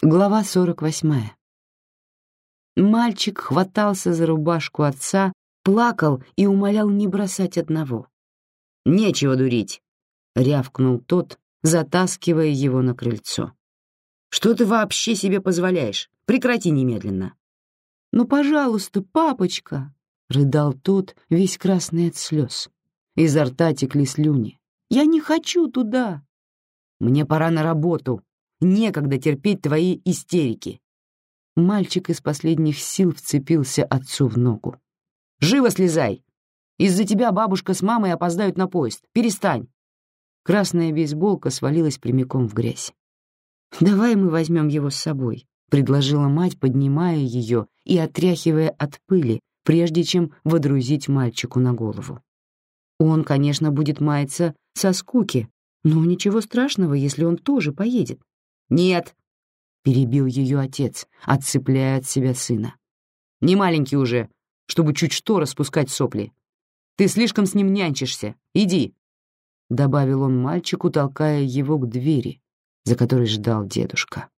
Глава 48. Мальчик хватался за рубашку отца, плакал и умолял не бросать одного. «Нечего дурить!» — рявкнул тот, затаскивая его на крыльцо. «Что ты вообще себе позволяешь? Прекрати немедленно!» «Ну, пожалуйста, папочка!» — рыдал тот, весь красный от слез. Изо рта текли слюни. «Я не хочу туда!» «Мне пора на работу!» Некогда терпеть твои истерики. Мальчик из последних сил вцепился отцу в ногу. Живо слезай. Из-за тебя бабушка с мамой опоздают на поезд. Перестань. Красная бейсболка свалилась прямиком в грязь. Давай мы возьмем его с собой, предложила мать, поднимая ее и отряхивая от пыли, прежде чем водрузить мальчику на голову. Он, конечно, будет маяться со скуки, но ничего страшного, если он тоже поедет. «Нет», — перебил ее отец, отцепляя от себя сына. «Не маленький уже, чтобы чуть что распускать сопли. Ты слишком с ним нянчишься. Иди», — добавил он мальчику, толкая его к двери, за которой ждал дедушка.